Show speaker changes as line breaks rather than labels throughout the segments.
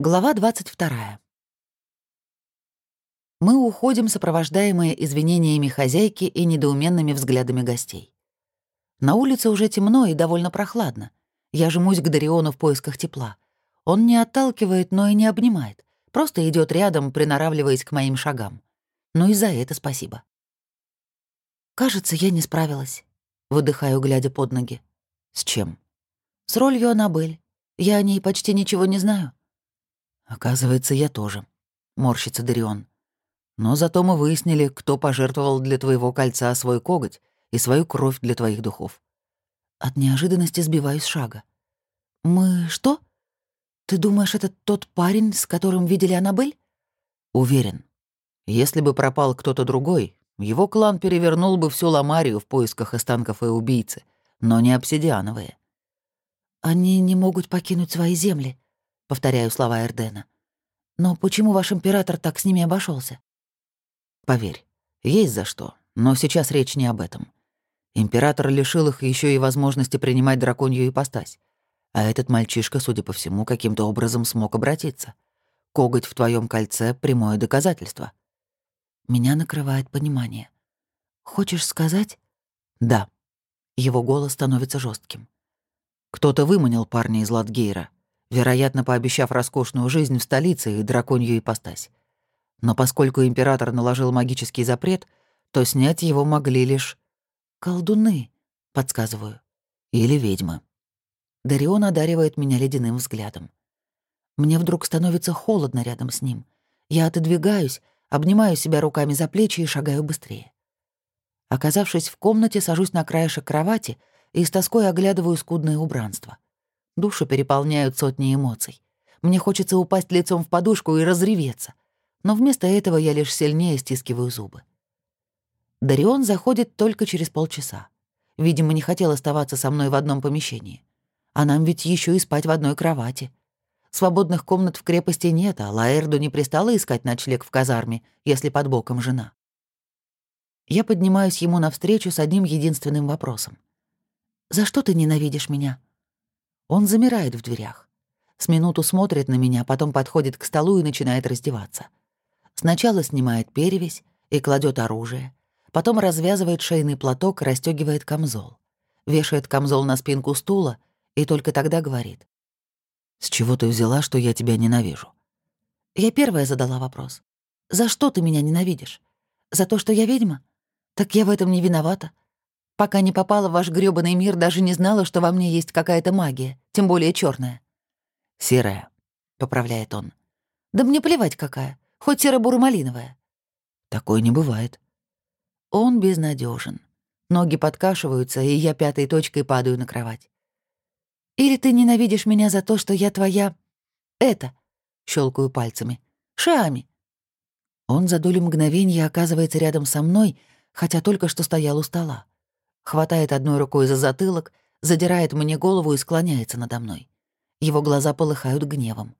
Глава 22. Мы уходим, сопровождаемые извинениями хозяйки и недоуменными взглядами гостей. На улице уже темно и довольно прохладно. Я жмусь к Дариону в поисках тепла. Он не отталкивает, но и не обнимает. Просто идет рядом, приноравливаясь к моим шагам. Ну и за это спасибо. Кажется, я не справилась. Выдыхаю, глядя под ноги. С чем? С ролью Аннабель. Я о ней почти ничего не знаю. «Оказывается, я тоже», — морщится Дарион. «Но зато мы выяснили, кто пожертвовал для твоего кольца свой коготь и свою кровь для твоих духов». От неожиданности сбиваюсь шага. «Мы что? Ты думаешь, это тот парень, с которым видели Аннабель?» «Уверен. Если бы пропал кто-то другой, его клан перевернул бы всю Ламарию в поисках останков и убийцы, но не обсидиановые». «Они не могут покинуть свои земли», — повторяю слова Эрдена. «Но почему ваш император так с ними обошелся? «Поверь, есть за что, но сейчас речь не об этом. Император лишил их еще и возможности принимать драконью ипостась. А этот мальчишка, судя по всему, каким-то образом смог обратиться. Коготь в твоем кольце — прямое доказательство». Меня накрывает понимание. «Хочешь сказать?» «Да». Его голос становится жестким. Кто-то выманил парня из Латгейра, вероятно, пообещав роскошную жизнь в столице и драконью ипостась. Но поскольку император наложил магический запрет, то снять его могли лишь колдуны, подсказываю, или ведьмы. Дарион одаривает меня ледяным взглядом. Мне вдруг становится холодно рядом с ним. Я отодвигаюсь, обнимаю себя руками за плечи и шагаю быстрее. Оказавшись в комнате, сажусь на краешек кровати и с тоской оглядываю скудное убранство — Душу переполняют сотни эмоций. Мне хочется упасть лицом в подушку и разреветься. Но вместо этого я лишь сильнее стискиваю зубы. Дарион заходит только через полчаса. Видимо, не хотел оставаться со мной в одном помещении. А нам ведь еще и спать в одной кровати. Свободных комнат в крепости нет, а Лаэрду не пристало искать ночлег в казарме, если под боком жена. Я поднимаюсь ему навстречу с одним единственным вопросом. «За что ты ненавидишь меня?» Он замирает в дверях. С минуту смотрит на меня, потом подходит к столу и начинает раздеваться. Сначала снимает перевязь и кладет оружие, потом развязывает шейный платок расстегивает камзол. Вешает камзол на спинку стула и только тогда говорит. «С чего ты взяла, что я тебя ненавижу?» Я первая задала вопрос. «За что ты меня ненавидишь? За то, что я ведьма? Так я в этом не виновата. Пока не попала в ваш грёбаный мир, даже не знала, что во мне есть какая-то магия, тем более черная. «Серая», — поправляет он. «Да мне плевать какая, хоть серо-буро-малиновая». «Такое не бывает». Он безнадежен. Ноги подкашиваются, и я пятой точкой падаю на кровать. «Или ты ненавидишь меня за то, что я твоя... это...» — щелкаю пальцами. «Шами». Он за долю мгновения оказывается рядом со мной, хотя только что стоял у стола хватает одной рукой за затылок, задирает мне голову и склоняется надо мной. Его глаза полыхают гневом.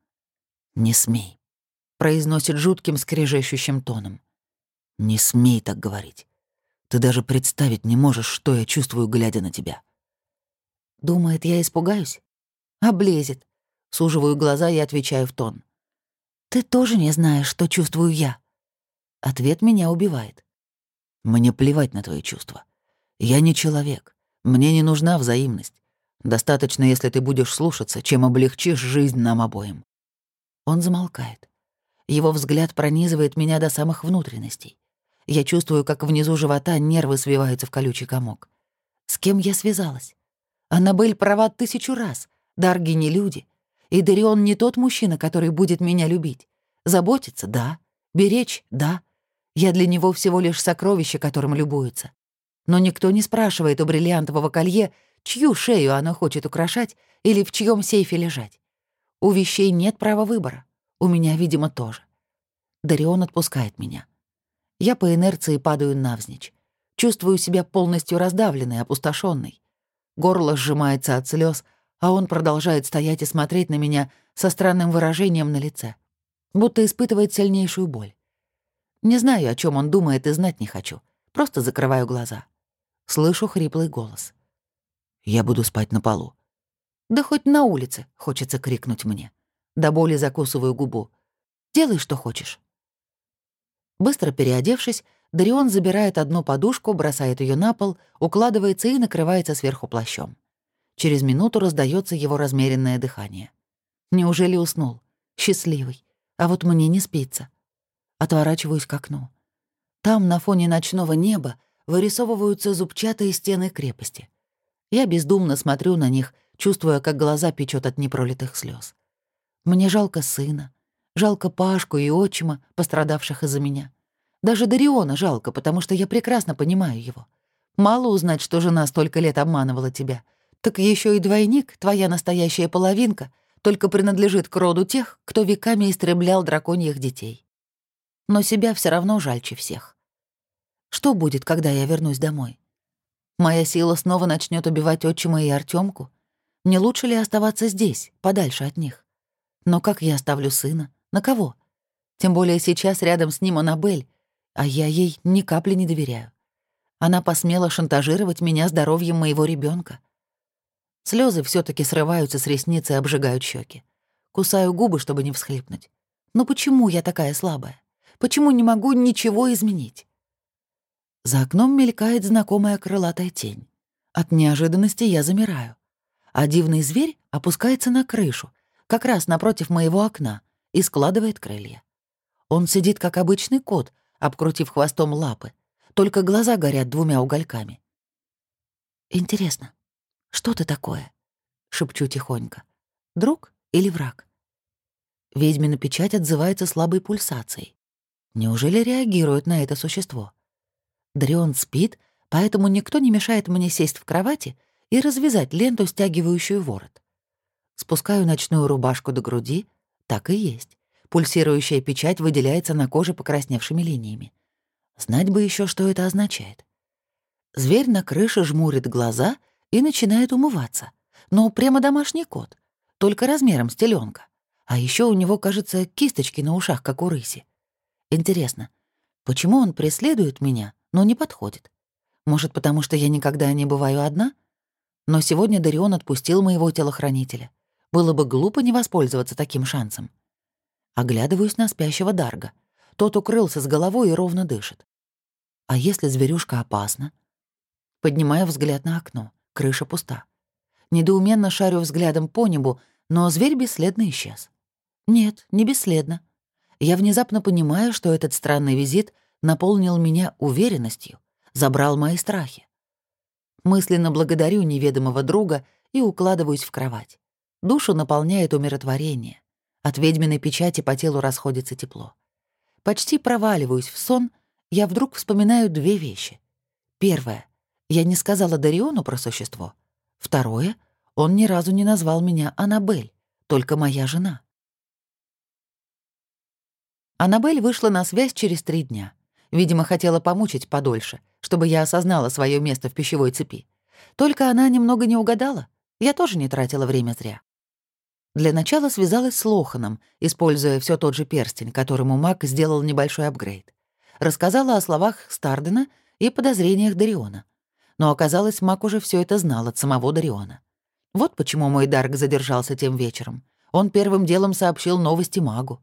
«Не смей», — произносит жутким скрежещущим тоном. «Не смей так говорить. Ты даже представить не можешь, что я чувствую, глядя на тебя». Думает, я испугаюсь? Облезет. Суживаю глаза и отвечаю в тон. «Ты тоже не знаешь, что чувствую я». Ответ меня убивает. «Мне плевать на твои чувства. Я не человек. Мне не нужна взаимность. Достаточно, если ты будешь слушаться, чем облегчишь жизнь нам обоим». Он замолкает. Его взгляд пронизывает меня до самых внутренностей. Я чувствую, как внизу живота нервы свиваются в колючий комок. С кем я связалась? Аннабель права тысячу раз. Дарги не люди. И Дарион не тот мужчина, который будет меня любить. Заботиться — да. Беречь — да. Я для него всего лишь сокровище, которым любуется но никто не спрашивает у бриллиантового колье, чью шею оно хочет украшать или в чьем сейфе лежать. У вещей нет права выбора. У меня, видимо, тоже. Дарион отпускает меня. Я по инерции падаю навзничь. Чувствую себя полностью раздавленной, опустошенной. Горло сжимается от слез, а он продолжает стоять и смотреть на меня со странным выражением на лице, будто испытывает сильнейшую боль. Не знаю, о чем он думает, и знать не хочу. Просто закрываю глаза. Слышу хриплый голос. «Я буду спать на полу». «Да хоть на улице», — хочется крикнуть мне. До боли закусываю губу. «Делай, что хочешь». Быстро переодевшись, Дарион забирает одну подушку, бросает ее на пол, укладывается и накрывается сверху плащом. Через минуту раздается его размеренное дыхание. Неужели уснул? Счастливый. А вот мне не спится. Отворачиваюсь к окну. Там, на фоне ночного неба, вырисовываются зубчатые стены крепости. Я бездумно смотрю на них, чувствуя, как глаза печет от непролитых слез. Мне жалко сына, жалко Пашку и отчима, пострадавших из-за меня. Даже Дариона жалко, потому что я прекрасно понимаю его. Мало узнать, что жена столько лет обманывала тебя. Так еще и двойник, твоя настоящая половинка, только принадлежит к роду тех, кто веками истреблял драконьих детей. Но себя все равно жальче всех. Что будет, когда я вернусь домой? Моя сила снова начнет убивать отчима и Артемку. Не лучше ли оставаться здесь, подальше от них? Но как я оставлю сына? На кого? Тем более сейчас рядом с ним Аннабель, а я ей ни капли не доверяю. Она посмела шантажировать меня здоровьем моего ребенка. Слезы все таки срываются с ресниц и обжигают щеки. Кусаю губы, чтобы не всхлипнуть. Но почему я такая слабая? Почему не могу ничего изменить? За окном мелькает знакомая крылатая тень. От неожиданности я замираю. А дивный зверь опускается на крышу, как раз напротив моего окна, и складывает крылья. Он сидит, как обычный кот, обкрутив хвостом лапы, только глаза горят двумя угольками. «Интересно, что ты такое?» — шепчу тихонько. «Друг или враг?» Ведьмина печать отзывается слабой пульсацией. Неужели реагирует на это существо? Дрион спит, поэтому никто не мешает мне сесть в кровати и развязать ленту, стягивающую ворот. Спускаю ночную рубашку до груди, так и есть. Пульсирующая печать выделяется на коже покрасневшими линиями. Знать бы еще, что это означает. Зверь на крыше жмурит глаза и начинает умываться. Но прямо домашний кот, только размером с теленка. А еще у него, кажется, кисточки на ушах, как у рыси. Интересно, почему он преследует меня, но не подходит. Может, потому что я никогда не бываю одна? Но сегодня Дарион отпустил моего телохранителя. Было бы глупо не воспользоваться таким шансом. Оглядываюсь на спящего Дарга. Тот укрылся с головой и ровно дышит. А если зверюшка опасна? Поднимаю взгляд на окно. Крыша пуста. Недоуменно шарю взглядом по небу, но зверь бесследно исчез. Нет, не бесследно. Я внезапно понимаю, что этот странный визит — наполнил меня уверенностью, забрал мои страхи. Мысленно благодарю неведомого друга и укладываюсь в кровать. Душу наполняет умиротворение. От ведьминой печати по телу расходится тепло. Почти проваливаюсь в сон, я вдруг вспоминаю две вещи. Первое. Я не сказала Дариону про существо. Второе. Он ни разу не назвал меня Аннабель, только моя жена. Аннабель вышла на связь через три дня. Видимо, хотела помучить подольше, чтобы я осознала свое место в пищевой цепи. Только она немного не угадала. Я тоже не тратила время зря. Для начала связалась с Лоханом, используя все тот же перстень, которому маг сделал небольшой апгрейд. Рассказала о словах Стардена и подозрениях Дариона. Но оказалось, маг уже все это знал от самого Дариона. Вот почему мой Дарк задержался тем вечером. Он первым делом сообщил новости магу.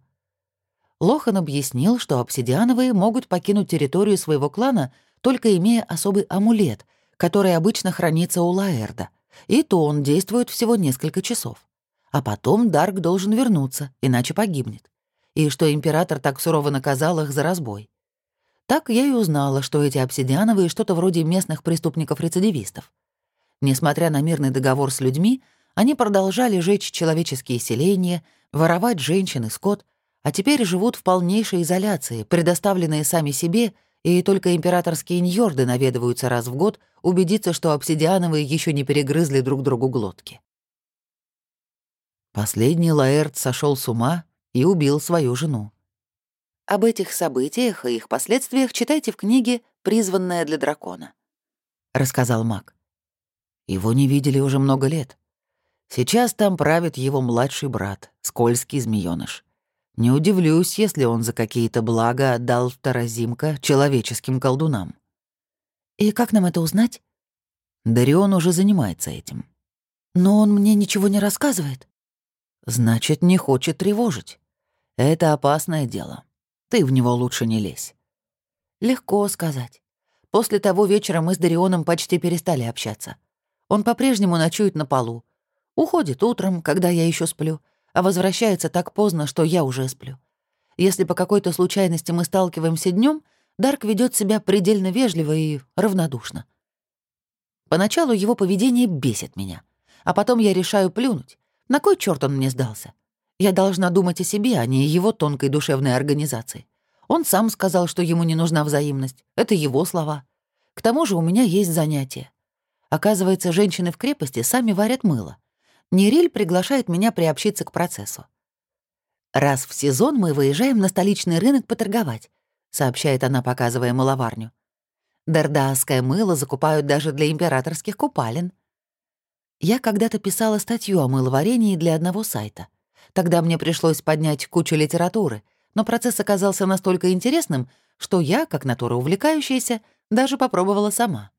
Лохан объяснил, что обсидиановые могут покинуть территорию своего клана, только имея особый амулет, который обычно хранится у Лаэрда, и то он действует всего несколько часов. А потом Дарк должен вернуться, иначе погибнет. И что император так сурово наказал их за разбой. Так я и узнала, что эти обсидиановые что-то вроде местных преступников-рецидивистов. Несмотря на мирный договор с людьми, они продолжали жечь человеческие селения, воровать женщин и скот, а теперь живут в полнейшей изоляции, предоставленные сами себе, и только императорские ньорды наведываются раз в год убедиться, что обсидиановые еще не перегрызли друг другу глотки. Последний Лаэрт сошел с ума и убил свою жену. Об этих событиях и их последствиях читайте в книге «Призванная для дракона», — рассказал маг. Его не видели уже много лет. Сейчас там правит его младший брат, скользкий змеёныш. Не удивлюсь, если он за какие-то блага отдал Таразимка человеческим колдунам. И как нам это узнать? Дарион уже занимается этим. Но он мне ничего не рассказывает. Значит, не хочет тревожить. Это опасное дело. Ты в него лучше не лезь. Легко сказать. После того вечера мы с Дарионом почти перестали общаться. Он по-прежнему ночует на полу. Уходит утром, когда я еще сплю, а возвращается так поздно, что я уже сплю. Если по какой-то случайности мы сталкиваемся днем, Дарк ведет себя предельно вежливо и равнодушно. Поначалу его поведение бесит меня, а потом я решаю плюнуть. На кой черт он мне сдался? Я должна думать о себе, а не о его тонкой душевной организации. Он сам сказал, что ему не нужна взаимность. Это его слова. К тому же у меня есть занятие. Оказывается, женщины в крепости сами варят мыло. Нериль приглашает меня приобщиться к процессу. «Раз в сезон мы выезжаем на столичный рынок поторговать», — сообщает она, показывая мыловарню. Дардаасское мыло закупают даже для императорских купалин. Я когда-то писала статью о мыловарении для одного сайта. Тогда мне пришлось поднять кучу литературы, но процесс оказался настолько интересным, что я, как натура увлекающаяся, даже попробовала сама.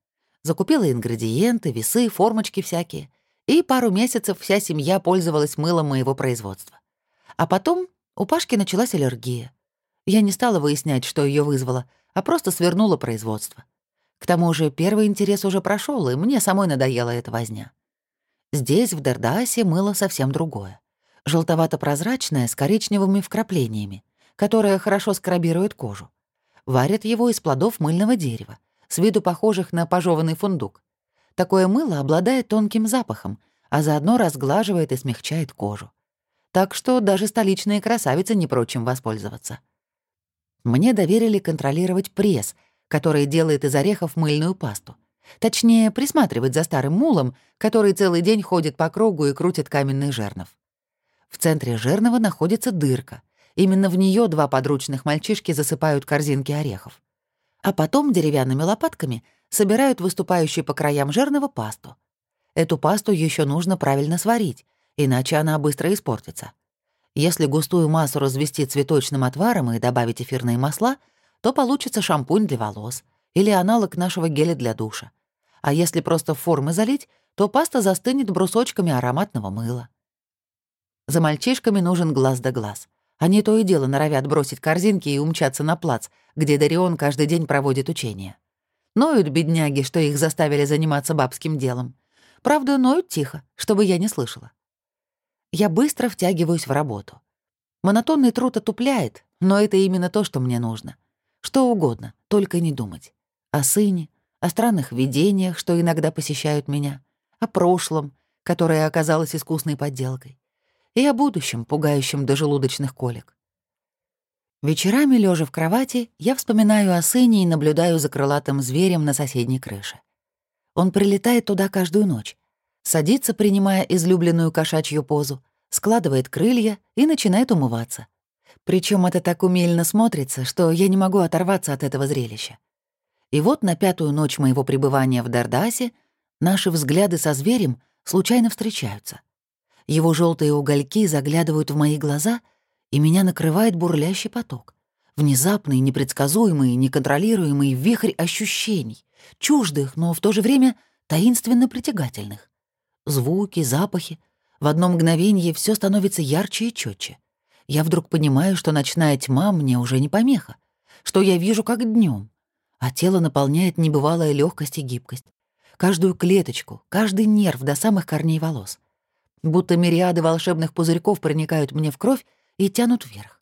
Закупила ингредиенты, весы, формочки всякие. И пару месяцев вся семья пользовалась мылом моего производства. А потом у Пашки началась аллергия. Я не стала выяснять, что ее вызвало, а просто свернула производство. К тому же первый интерес уже прошел, и мне самой надоела эта возня. Здесь, в Дердасе, мыло совсем другое. Желтовато-прозрачное, с коричневыми вкраплениями, которое хорошо скрабирует кожу. Варят его из плодов мыльного дерева, с виду похожих на пожеванный фундук. Такое мыло обладает тонким запахом, а заодно разглаживает и смягчает кожу. Так что даже столичные красавицы не прочим воспользоваться. Мне доверили контролировать пресс — который делает из орехов мыльную пасту. Точнее, присматривать за старым мулом, который целый день ходит по кругу и крутит каменный жернов. В центре жернова находится дырка. Именно в нее два подручных мальчишки засыпают корзинки орехов. А потом деревянными лопатками собирают выступающую по краям жернова пасту. Эту пасту еще нужно правильно сварить, иначе она быстро испортится. Если густую массу развести цветочным отваром и добавить эфирные масла — то получится шампунь для волос или аналог нашего геля для душа. А если просто в формы залить, то паста застынет брусочками ароматного мыла. За мальчишками нужен глаз да глаз. Они то и дело норовят бросить корзинки и умчаться на плац, где Дарион каждый день проводит учения. Ноют бедняги, что их заставили заниматься бабским делом. Правда, ноют тихо, чтобы я не слышала. Я быстро втягиваюсь в работу. Монотонный труд отупляет, но это именно то, что мне нужно — что угодно, только не думать. О сыне, о странных видениях, что иногда посещают меня, о прошлом, которое оказалось искусной подделкой, и о будущем, пугающем до желудочных колик. Вечерами, лежа в кровати, я вспоминаю о сыне и наблюдаю за крылатым зверем на соседней крыше. Он прилетает туда каждую ночь, садится, принимая излюбленную кошачью позу, складывает крылья и начинает умываться — причем это так умельно смотрится, что я не могу оторваться от этого зрелища. И вот на пятую ночь моего пребывания в Дардасе наши взгляды со зверем случайно встречаются. Его желтые угольки заглядывают в мои глаза, и меня накрывает бурлящий поток. Внезапный, непредсказуемый, неконтролируемый вихрь ощущений, чуждых, но в то же время таинственно притягательных. Звуки, запахи. В одно мгновение все становится ярче и четче я вдруг понимаю, что ночная тьма мне уже не помеха, что я вижу как днем, а тело наполняет небывалая легкость и гибкость. Каждую клеточку, каждый нерв до самых корней волос. Будто мириады волшебных пузырьков проникают мне в кровь и тянут вверх.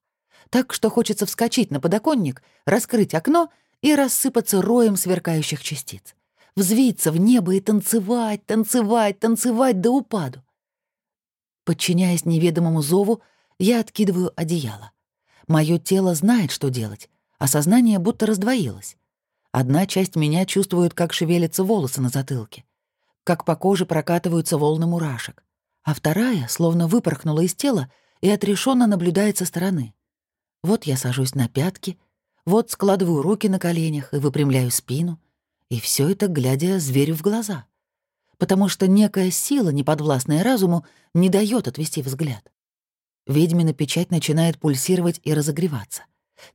Так что хочется вскочить на подоконник, раскрыть окно и рассыпаться роем сверкающих частиц. Взвиться в небо и танцевать, танцевать, танцевать до упаду. Подчиняясь неведомому зову, я откидываю одеяло. Моё тело знает, что делать, а сознание будто раздвоилось. Одна часть меня чувствует, как шевелятся волосы на затылке, как по коже прокатываются волны мурашек, а вторая словно выпорхнула из тела и отрешенно наблюдает со стороны. Вот я сажусь на пятки, вот складываю руки на коленях и выпрямляю спину, и все это глядя зверю в глаза, потому что некая сила, неподвластная разуму, не дает отвести взгляд. Ведьмина печать начинает пульсировать и разогреваться.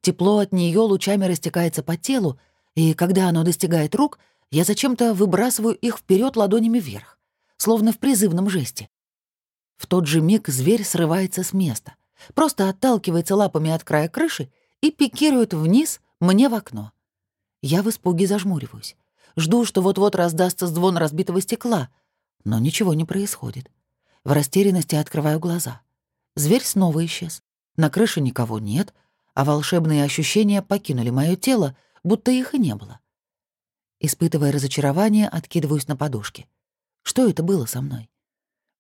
Тепло от нее лучами растекается по телу, и когда оно достигает рук, я зачем-то выбрасываю их вперед ладонями вверх, словно в призывном жесте. В тот же миг зверь срывается с места, просто отталкивается лапами от края крыши и пикирует вниз мне в окно. Я в испуге зажмуриваюсь. Жду, что вот-вот раздастся звон разбитого стекла, но ничего не происходит. В растерянности открываю глаза. Зверь снова исчез. На крыше никого нет, а волшебные ощущения покинули мое тело, будто их и не было. Испытывая разочарование, откидываюсь на подушке. Что это было со мной?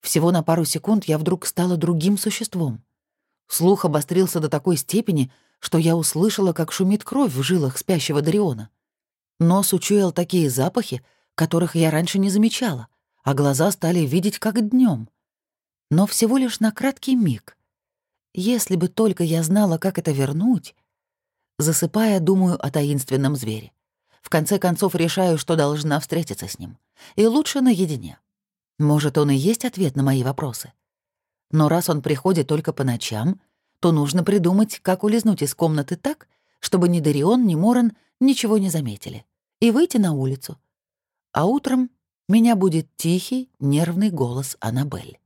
Всего на пару секунд я вдруг стала другим существом. Слух обострился до такой степени, что я услышала, как шумит кровь в жилах спящего Дариона. Нос учуял такие запахи, которых я раньше не замечала, а глаза стали видеть как днем. Но всего лишь на краткий миг. Если бы только я знала, как это вернуть... Засыпая, думаю о таинственном звере. В конце концов, решаю, что должна встретиться с ним. И лучше наедине. Может, он и есть ответ на мои вопросы. Но раз он приходит только по ночам, то нужно придумать, как улизнуть из комнаты так, чтобы ни Дарион, ни Моран ничего не заметили, и выйти на улицу. А утром меня будет тихий, нервный голос Аннабель.